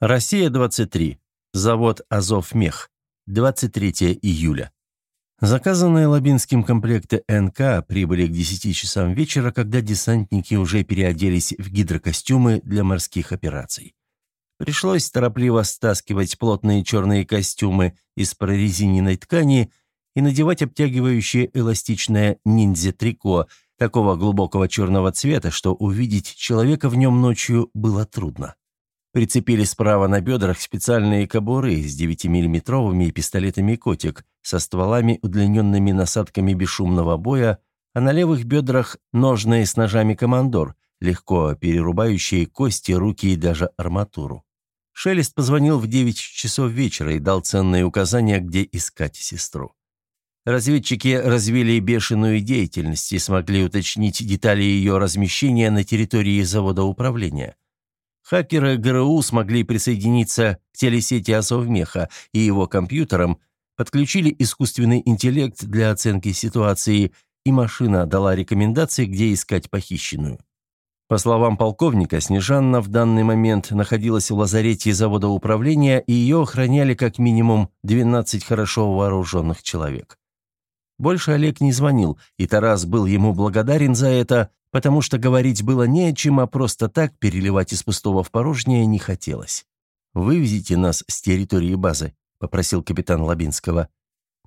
Россия-23. Завод «Азов-Мех». 23 июля. Заказанные Лабинским комплекты НК прибыли к 10 часам вечера, когда десантники уже переоделись в гидрокостюмы для морских операций. Пришлось торопливо стаскивать плотные черные костюмы из прорезиненной ткани и надевать обтягивающее эластичное ниндзя-трико такого глубокого черного цвета, что увидеть человека в нем ночью было трудно. Прицепили справа на бедрах специальные кобуры с 9-миллиметровыми пистолетами «Котик» со стволами, удлиненными насадками бесшумного боя, а на левых бедрах ножные с ножами «Командор», легко перерубающие кости, руки и даже арматуру. Шелест позвонил в 9 часов вечера и дал ценные указания, где искать сестру. Разведчики развили бешеную деятельность и смогли уточнить детали ее размещения на территории завода управления. Хакеры ГРУ смогли присоединиться к телесети Асовмеха и его компьютерам, подключили искусственный интеллект для оценки ситуации, и машина дала рекомендации, где искать похищенную. По словам полковника, Снежанна в данный момент находилась в лазарете завода управления, и ее охраняли как минимум 12 хорошо вооруженных человек. Больше Олег не звонил, и Тарас был ему благодарен за это, потому что говорить было не о чем, а просто так переливать из пустого в порожнее не хотелось. «Вывезите нас с территории базы», — попросил капитан Лабинского.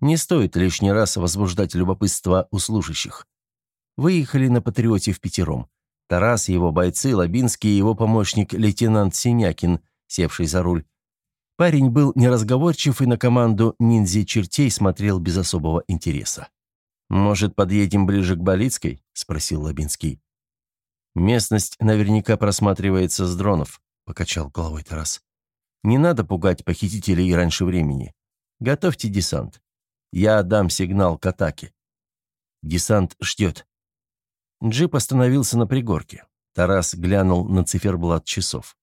«Не стоит лишний раз возбуждать любопытство у служащих». Выехали на «Патриоте» в пятером. Тарас, его бойцы, Лабинский и его помощник лейтенант Синякин, севший за руль. Парень был неразговорчив и на команду ниндзя-чертей смотрел без особого интереса. «Может, подъедем ближе к Болицкой?» – спросил Лабинский. «Местность наверняка просматривается с дронов», – покачал головой Тарас. «Не надо пугать похитителей раньше времени. Готовьте десант. Я дам сигнал к атаке». «Десант ждет». Джип остановился на пригорке. Тарас глянул на циферблат часов.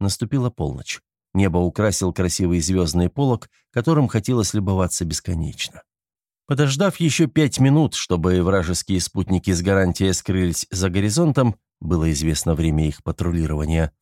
Наступила полночь. Небо украсил красивый звездный полог, которым хотелось любоваться бесконечно. Подождав еще пять минут, чтобы вражеские спутники с гарантией скрылись за горизонтом, было известно время их патрулирования,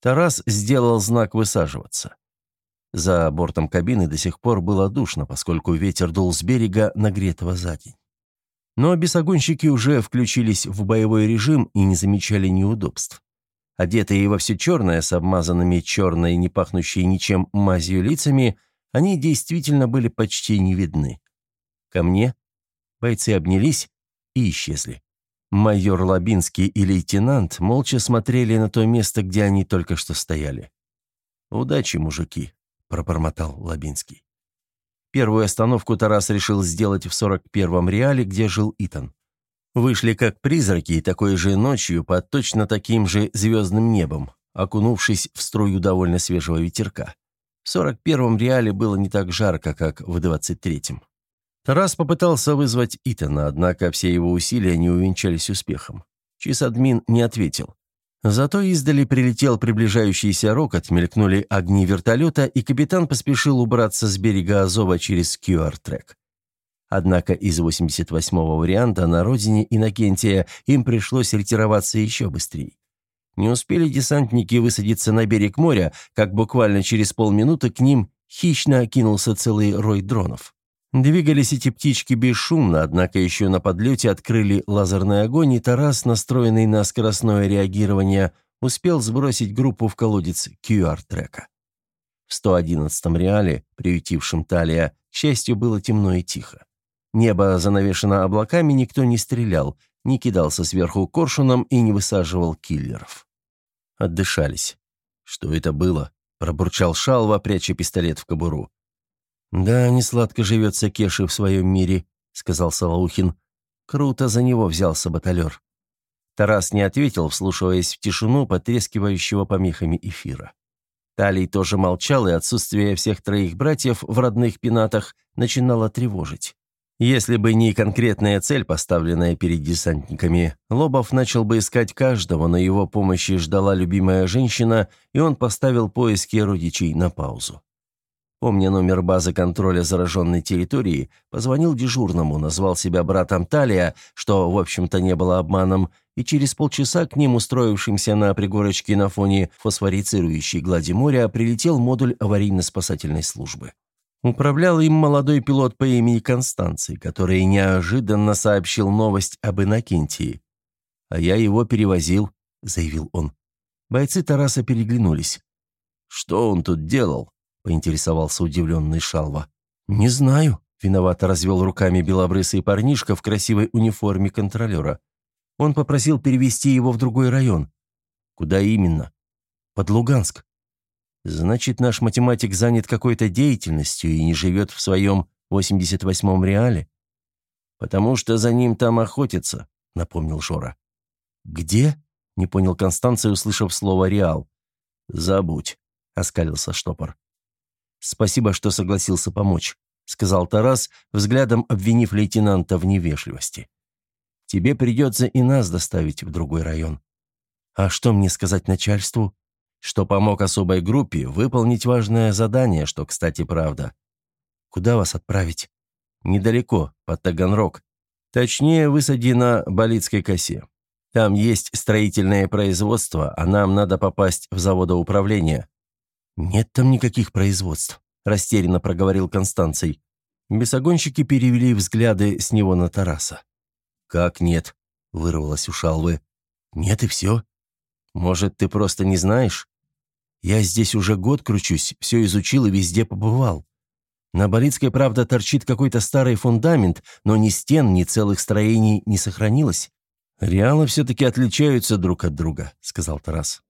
Тарас сделал знак высаживаться. За бортом кабины до сих пор было душно, поскольку ветер дул с берега, нагретого за день. Но бесогонщики уже включились в боевой режим и не замечали неудобств. Одетые во все черное, с обмазанными черной, не пахнущей ничем мазью лицами, они действительно были почти не видны. Ко мне. Бойцы обнялись и исчезли. Майор Лабинский и лейтенант молча смотрели на то место, где они только что стояли. «Удачи, мужики», — пробормотал Лабинский. Первую остановку Тарас решил сделать в 41-м реале, где жил Итан. Вышли как призраки и такой же ночью под точно таким же звездным небом, окунувшись в струю довольно свежего ветерка. В 41-м реале было не так жарко, как в 23-м. Тарас попытался вызвать Итана, однако все его усилия не увенчались успехом. Чисадмин не ответил. Зато издали прилетел приближающийся рокот, мелькнули огни вертолета, и капитан поспешил убраться с берега Азова через QR-трек. Однако из 88-го варианта на родине Иннокентия им пришлось ретироваться еще быстрее. Не успели десантники высадиться на берег моря, как буквально через полминуты к ним хищно кинулся целый рой дронов. Двигались эти птички бесшумно, однако еще на подлете открыли лазерный огонь, и Тарас, настроенный на скоростное реагирование, успел сбросить группу в колодец QR-трека. В 111-м реале, приютившем Талия, к счастью, было темно и тихо. Небо занавешено облаками, никто не стрелял, не кидался сверху коршуном и не высаживал киллеров. Отдышались. «Что это было?» – пробурчал Шалва, пряча пистолет в кобуру. «Да, не сладко живется Кеши в своем мире», — сказал Салаухин. «Круто за него взялся баталер». Тарас не ответил, вслушиваясь в тишину потрескивающего помехами эфира. Талий тоже молчал, и отсутствие всех троих братьев в родных пенатах начинало тревожить. Если бы не конкретная цель, поставленная перед десантниками, Лобов начал бы искать каждого, но его помощи ждала любимая женщина, и он поставил поиски родичей на паузу. Помня номер базы контроля зараженной территории, позвонил дежурному, назвал себя братом Талия, что, в общем-то, не было обманом, и через полчаса к ним, устроившимся на пригорочке на фоне фосфорицирующей глади моря, прилетел модуль аварийно-спасательной службы. Управлял им молодой пилот по имени Констанций, который неожиданно сообщил новость об Иннокентии. «А я его перевозил», — заявил он. Бойцы Тараса переглянулись. «Что он тут делал?» — поинтересовался удивленный Шалва. «Не знаю», — виновато развел руками белобрысый парнишка в красивой униформе контролера. Он попросил перевести его в другой район. Куда именно? Под Луганск. Значит, наш математик занят какой-то деятельностью и не живет в своем 88-м реале? Потому что за ним там охотятся, напомнил Жора. Где? Не понял Констанция, услышав слово «реал». «Забудь», — оскалился штопор. «Спасибо, что согласился помочь», — сказал Тарас, взглядом обвинив лейтенанта в невежливости. Тебе придется и нас доставить в другой район. А что мне сказать начальству? Что помог особой группе выполнить важное задание, что, кстати, правда. Куда вас отправить? Недалеко, под Таганрог. Точнее, высади на Болицкой косе. Там есть строительное производство, а нам надо попасть в заводоуправление». «Нет там никаких производств», – растерянно проговорил Констанций. Бесогонщики перевели взгляды с него на Тараса. «Как нет?» – вырвалось у Шалвы. «Нет и все. Может, ты просто не знаешь? Я здесь уже год кручусь, все изучил и везде побывал. На Болицкой, правда, торчит какой-то старый фундамент, но ни стен, ни целых строений не сохранилось. «Реалы все-таки отличаются друг от друга», — сказал Тарас.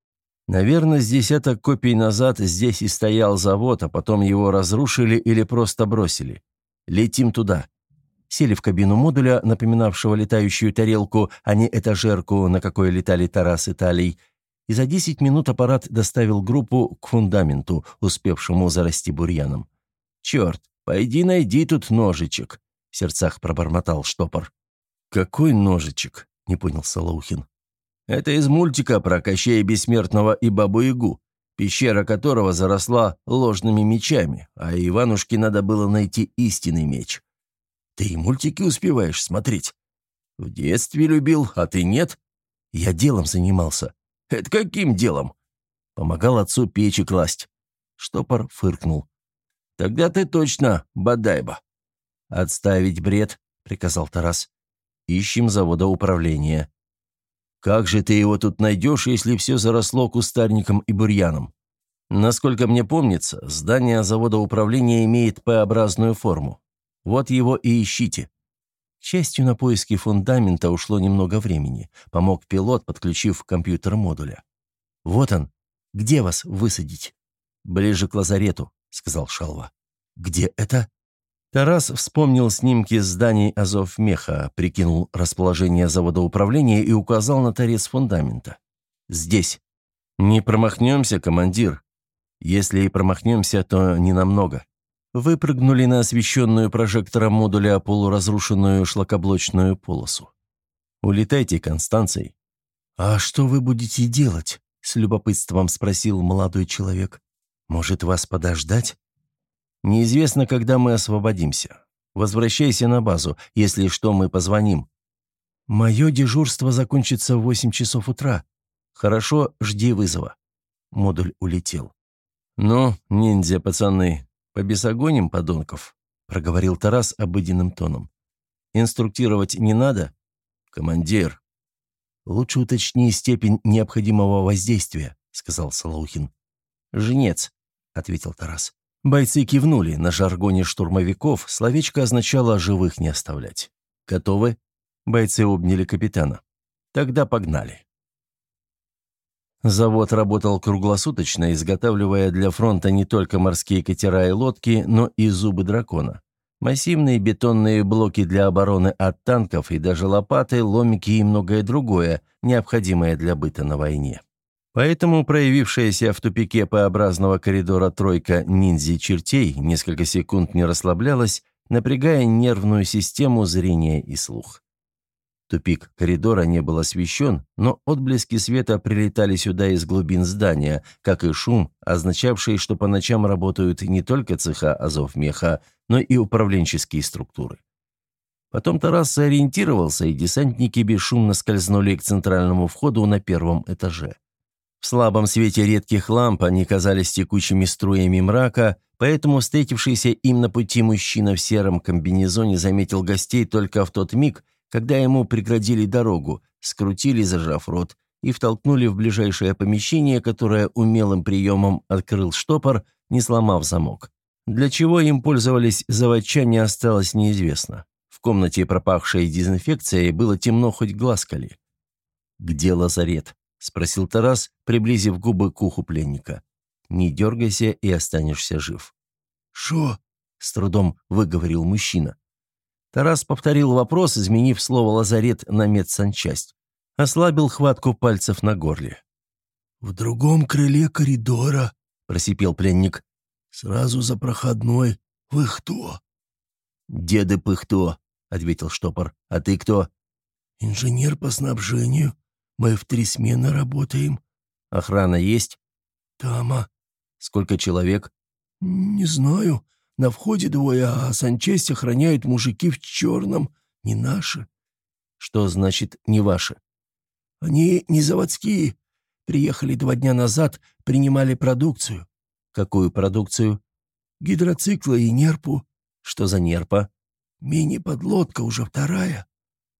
«Наверное, с десяток копий назад здесь и стоял завод, а потом его разрушили или просто бросили. Летим туда сели в кабину модуля, напоминавшего летающую тарелку, а не этажерку, на какой летали Тарас и Талий, и за 10 минут аппарат доставил группу к фундаменту, успевшему зарасти бурьяном. «Черт, пойди найди тут ножичек», — в сердцах пробормотал штопор. «Какой ножичек?» — не понял Салаухин. «Это из мультика про Кощея Бессмертного и Бабу-Ягу, пещера которого заросла ложными мечами, а Иванушке надо было найти истинный меч. Ты и мультики успеваешь смотреть. В детстве любил, а ты нет? Я делом занимался. Это каким делом? Помогал отцу печи класть. Штопор фыркнул. Тогда ты точно бодайба. Отставить бред, приказал Тарас. Ищем завода управления. Как же ты его тут найдешь, если все заросло кустарником и бурьяном? Насколько мне помнится, здание завода управления имеет П-образную форму. Вот его и ищите». К счастью, на поиски фундамента ушло немного времени. Помог пилот, подключив компьютер модуля. «Вот он. Где вас высадить?» «Ближе к лазарету», — сказал Шалва. «Где это?» Тарас вспомнил снимки зданий Азовмеха, прикинул расположение завода управления и указал на торец фундамента. «Здесь». «Не промахнемся, командир. Если и промахнемся, то не намного выпрыгнули на освещенную прожектором модуля полуразрушенную шлакоблочную полосу. «Улетайте, Констанций». «А что вы будете делать?» — с любопытством спросил молодой человек. «Может, вас подождать?» «Неизвестно, когда мы освободимся. Возвращайся на базу. Если что, мы позвоним». «Мое дежурство закончится в восемь часов утра. Хорошо, жди вызова». Модуль улетел. «Ну, ниндзя, пацаны, «Побесогоним, подонков», — проговорил Тарас обыденным тоном. «Инструктировать не надо?» «Командир». «Лучше уточни степень необходимого воздействия», — сказал Салаухин. «Женец», — ответил Тарас. Бойцы кивнули. На жаргоне штурмовиков словечко означало «живых не оставлять». «Готовы?» Бойцы обняли капитана. «Тогда погнали». Завод работал круглосуточно, изготавливая для фронта не только морские катера и лодки, но и зубы дракона. Массивные бетонные блоки для обороны от танков и даже лопаты, ломики и многое другое, необходимое для быта на войне. Поэтому проявившаяся в тупике П-образного коридора тройка ниндзя-чертей несколько секунд не расслаблялась, напрягая нервную систему зрения и слух. Тупик коридора не был освещен, но отблески света прилетали сюда из глубин здания, как и шум, означавший, что по ночам работают не только цеха Азовмеха, но и управленческие структуры. Потом Тарас сориентировался, и десантники бесшумно скользнули к центральному входу на первом этаже. В слабом свете редких ламп они казались текучими струями мрака, поэтому встретившийся им на пути мужчина в сером комбинезоне заметил гостей только в тот миг, когда ему преградили дорогу, скрутили, зажав рот, и втолкнули в ближайшее помещение, которое умелым приемом открыл штопор, не сломав замок. Для чего им пользовались заводчане, осталось неизвестно. В комнате, пропахшей дезинфекцией, было темно хоть глаз кали. «Где лазарет?» — спросил Тарас, приблизив губы к уху пленника. «Не дергайся и останешься жив». «Шо?» — с трудом выговорил мужчина. Тарас повторил вопрос, изменив слово «лазарет» на медсанчасть. Ослабил хватку пальцев на горле. «В другом крыле коридора», — просипел пленник. «Сразу за проходной. Вы кто?» «Деды Пыхто», — ответил штопор. «А ты кто?» «Инженер по снабжению. Мы в три смены работаем». «Охрана есть?» «Тама». «Сколько человек?» «Не знаю. На входе двое, а санчесть охраняют мужики в черном. Не наши». «Что значит «не ваши»?» «Они не заводские. Приехали два дня назад, принимали продукцию». «Какую продукцию?» «Гидроциклы и нерпу». «Что за нерпа?» «Мини-подлодка уже вторая».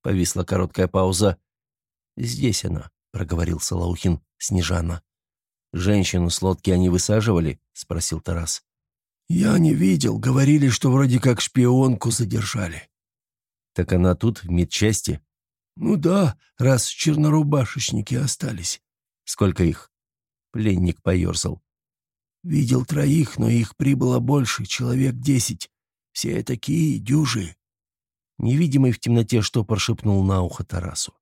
Повисла короткая пауза. «Здесь она», — проговорил Салаухин, Снежана. «Женщину с лодки они высаживали?» — спросил Тарас. «Я не видел. Говорили, что вроде как шпионку задержали». «Так она тут, в медчасти?» «Ну да, раз чернорубашечники остались». «Сколько их?» Пленник поерзал. «Видел троих, но их прибыло больше, человек десять. Все такие дюжи». Невидимый в темноте штопор шепнул на ухо Тарасу.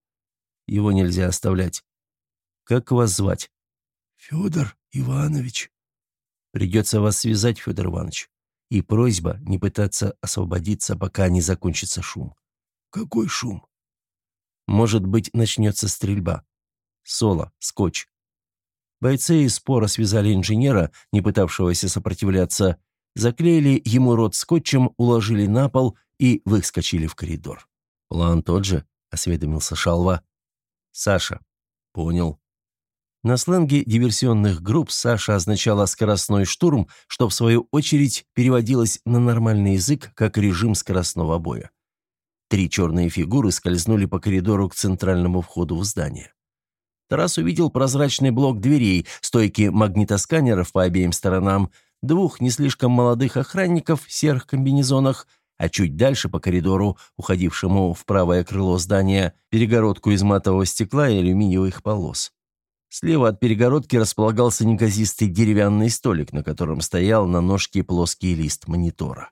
Его нельзя оставлять. Как вас звать? Федор Иванович. Придется вас связать, Федор Иванович. И просьба не пытаться освободиться, пока не закончится шум. Какой шум? Может быть, начнется стрельба. Соло, скотч. Бойцы из спора связали инженера, не пытавшегося сопротивляться, заклеили ему рот скотчем, уложили на пол и выскочили в коридор. «План тот же», — осведомился Шалва. Саша. Понял. На сленге диверсионных групп Саша означала скоростной штурм, что в свою очередь переводилось на нормальный язык как режим скоростного боя. Три черные фигуры скользнули по коридору к центральному входу в здание. Тарас увидел прозрачный блок дверей, стойки магнитосканеров по обеим сторонам, двух не слишком молодых охранников в серых комбинезонах, а чуть дальше по коридору, уходившему в правое крыло здания, перегородку из матового стекла и алюминиевых полос. Слева от перегородки располагался неказистый деревянный столик, на котором стоял на ножке плоский лист монитора.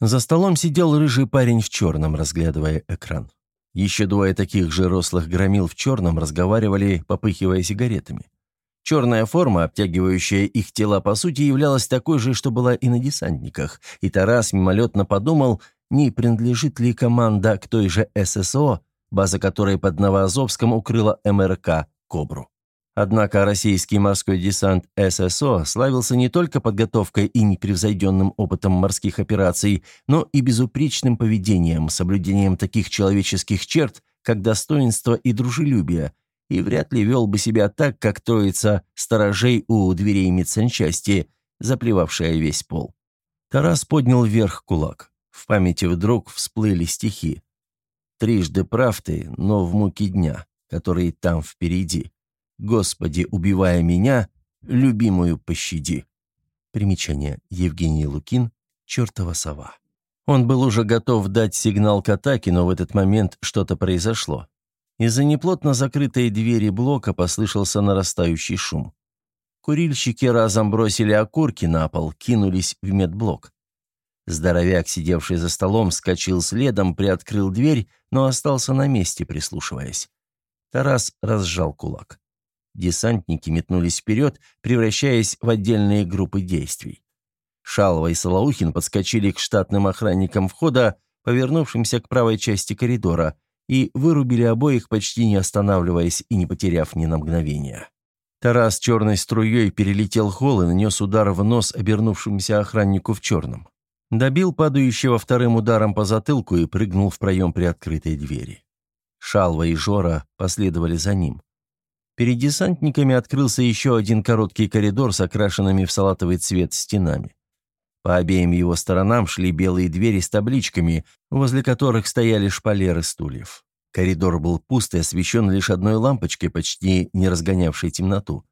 За столом сидел рыжий парень в черном, разглядывая экран. Еще двое таких же рослых громил в черном разговаривали, попыхивая сигаретами. Черная форма, обтягивающая их тела, по сути, являлась такой же, что была и на десантниках, и Тарас мимолетно подумал, не принадлежит ли команда к той же ССО, база которой под Новоазовском укрыла МРК «Кобру». Однако российский морской десант ССО славился не только подготовкой и непревзойденным опытом морских операций, но и безупречным поведением, соблюдением таких человеческих черт, как достоинство и дружелюбие – и вряд ли вел бы себя так, как троица сторожей у дверей медсанчасти, заплевавшая весь пол. Тарас поднял вверх кулак. В памяти вдруг всплыли стихи. «Трижды прав ты, но в муки дня, который там впереди. Господи, убивая меня, любимую пощади». Примечание. Евгений Лукин. Чертова сова. Он был уже готов дать сигнал к атаке, но в этот момент что-то произошло. Из-за неплотно закрытой двери блока послышался нарастающий шум. Курильщики разом бросили окурки на пол, кинулись в медблок. Здоровяк, сидевший за столом, вскочил следом, приоткрыл дверь, но остался на месте, прислушиваясь. Тарас разжал кулак. Десантники метнулись вперед, превращаясь в отдельные группы действий. Шалова и Солоухин подскочили к штатным охранникам входа, повернувшимся к правой части коридора, и вырубили обоих, почти не останавливаясь и не потеряв ни на мгновение. Тарас черной струей перелетел холл и нанес удар в нос обернувшемуся охраннику в черном. Добил падающего вторым ударом по затылку и прыгнул в проем при открытой двери. Шалва и Жора последовали за ним. Перед десантниками открылся еще один короткий коридор с окрашенными в салатовый цвет стенами. По обеим его сторонам шли белые двери с табличками, возле которых стояли шпалеры стульев. Коридор был пуст и освещен лишь одной лампочкой, почти не разгонявшей темноту.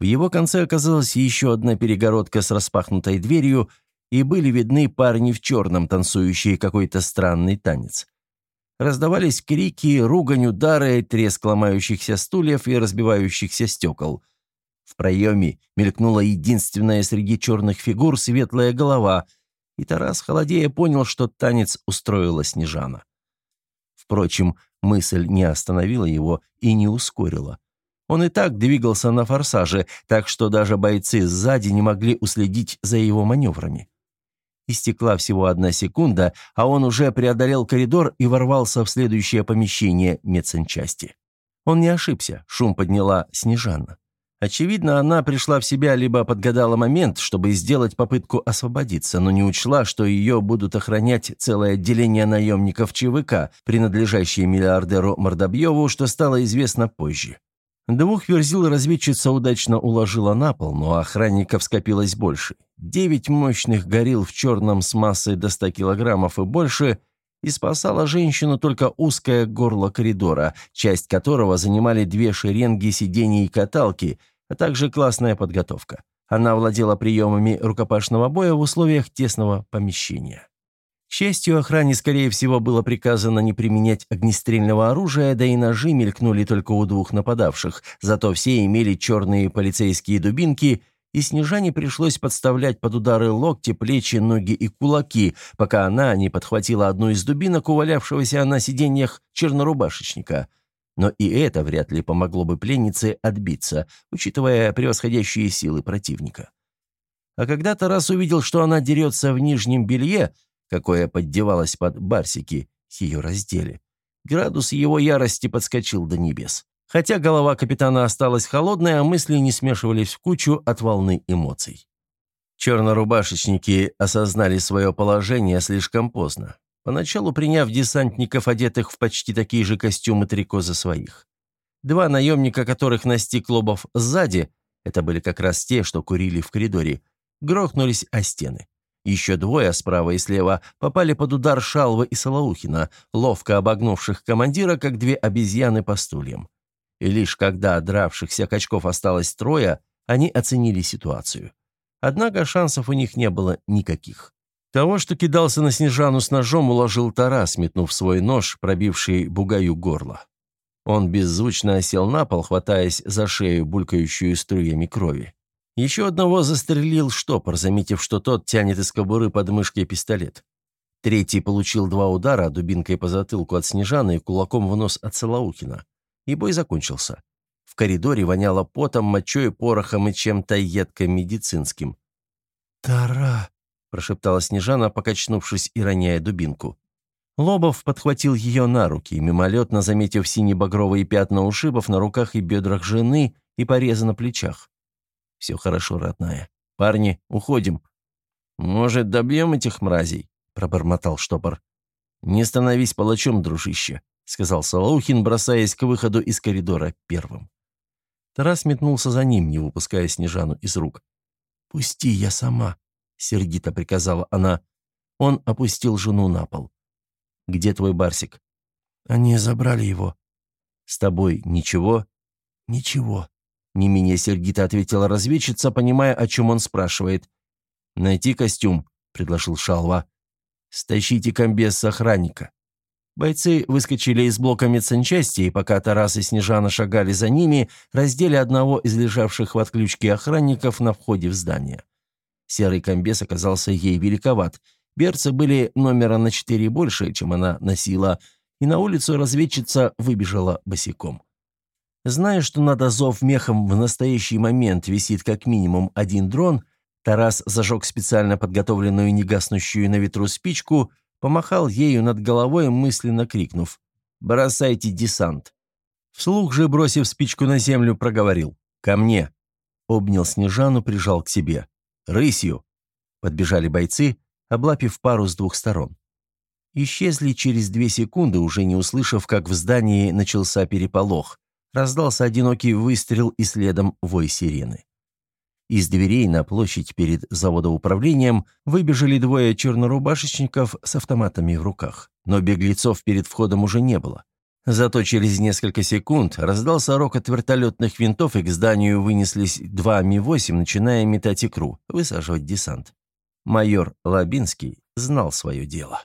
В его конце оказалась еще одна перегородка с распахнутой дверью, и были видны парни в черном, танцующие какой-то странный танец. Раздавались крики, ругань, удары, треск ломающихся стульев и разбивающихся стекол. В проеме мелькнула единственная среди черных фигур светлая голова, и Тарас, холодея, понял, что танец устроила Снежана. Впрочем, мысль не остановила его и не ускорила. Он и так двигался на форсаже, так что даже бойцы сзади не могли уследить за его маневрами. Истекла всего одна секунда, а он уже преодолел коридор и ворвался в следующее помещение медсанчасти. Он не ошибся, шум подняла Снежана. Очевидно, она пришла в себя, либо подгадала момент, чтобы сделать попытку освободиться, но не учла, что ее будут охранять целое отделение наемников ЧВК, принадлежащее миллиардеру Мордобьеву, что стало известно позже. Двух верзил разведчица удачно уложила на пол, но охранников скопилось больше. Девять мощных горил в черном с массой до 100 килограммов и больше, и спасала женщину только узкое горло коридора, часть которого занимали две шеренги сидений и каталки, а также классная подготовка. Она владела приемами рукопашного боя в условиях тесного помещения. К счастью, охране, скорее всего, было приказано не применять огнестрельного оружия, да и ножи мелькнули только у двух нападавших, зато все имели черные полицейские дубинки, и Снежане пришлось подставлять под удары локти, плечи, ноги и кулаки, пока она не подхватила одну из дубинок, увалявшегося на сиденьях чернорубашечника. Но и это вряд ли помогло бы пленнице отбиться, учитывая превосходящие силы противника. А когда Тарас увидел, что она дерется в нижнем белье, какое поддевалось под барсики, ее раздели. Градус его ярости подскочил до небес. Хотя голова капитана осталась холодной, а мысли не смешивались в кучу от волны эмоций. Чернорубашечники осознали свое положение слишком поздно, поначалу приняв десантников, одетых в почти такие же костюмы трико за своих. Два наемника, которых настиг Лобов сзади, это были как раз те, что курили в коридоре, грохнулись о стены. Еще двое справа и слева попали под удар Шалвы и Салаухина, ловко обогнувших командира, как две обезьяны по стульям. И лишь когда дравшихся качков осталось трое, они оценили ситуацию. Однако шансов у них не было никаких. Того, что кидался на Снежану с ножом, уложил Тарас, метнув свой нож, пробивший бугаю горло. Он беззвучно осел на пол, хватаясь за шею, булькающую струями крови. Еще одного застрелил штопор, заметив, что тот тянет из кобуры под мышкой пистолет. Третий получил два удара дубинкой по затылку от Снежаны и кулаком в нос от Салаухина. И бой закончился. В коридоре воняло потом, мочой, порохом и чем-то едко-медицинским. «Тара!» – прошептала Снежана, покачнувшись и роняя дубинку. Лобов подхватил ее на руки, мимолетно заметив сине-багровые пятна ушибов на руках и бедрах жены и порезы на плечах. «Все хорошо, родная. Парни, уходим». «Может, добьем этих мразей?» – пробормотал штопор. «Не становись палачом, дружище», – сказал Салаухин, бросаясь к выходу из коридора первым. Тарас метнулся за ним, не выпуская Снежану из рук. «Пусти, я сама», — сердито приказала она. Он опустил жену на пол. «Где твой Барсик?» «Они забрали его». «С тобой ничего?» «Ничего». Не менее сердито ответила разведчица, понимая, о чем он спрашивает. «Найти костюм», — предложил Шалва. «Стащите комбез с охранника». Бойцы выскочили из блока медсанчасти, и пока Тарас и Снежана шагали за ними, раздели одного из лежавших в отключке охранников на входе в здание. Серый комбез оказался ей великоват. Берцы были номера на четыре больше, чем она носила, и на улицу разведчица выбежала босиком. Зная, что над Азов мехом в настоящий момент висит как минимум один дрон, Тарас зажег специально подготовленную негаснущую на ветру спичку, помахал ею над головой, мысленно крикнув «Бросайте десант!». Вслух же, бросив спичку на землю, проговорил «Ко мне!». Обнял Снежану, прижал к себе. «Рысью!» Подбежали бойцы, облапив пару с двух сторон. Исчезли через две секунды, уже не услышав, как в здании начался переполох. Раздался одинокий выстрел и следом вой сирены. Из дверей на площадь перед заводоуправлением выбежали двое чернорубашечников с автоматами в руках. Но беглецов перед входом уже не было. Зато через несколько секунд раздался рокот вертолетных винтов, и к зданию вынеслись два Ми-8, начиная метать икру, высаживать десант. Майор Лабинский знал свое дело.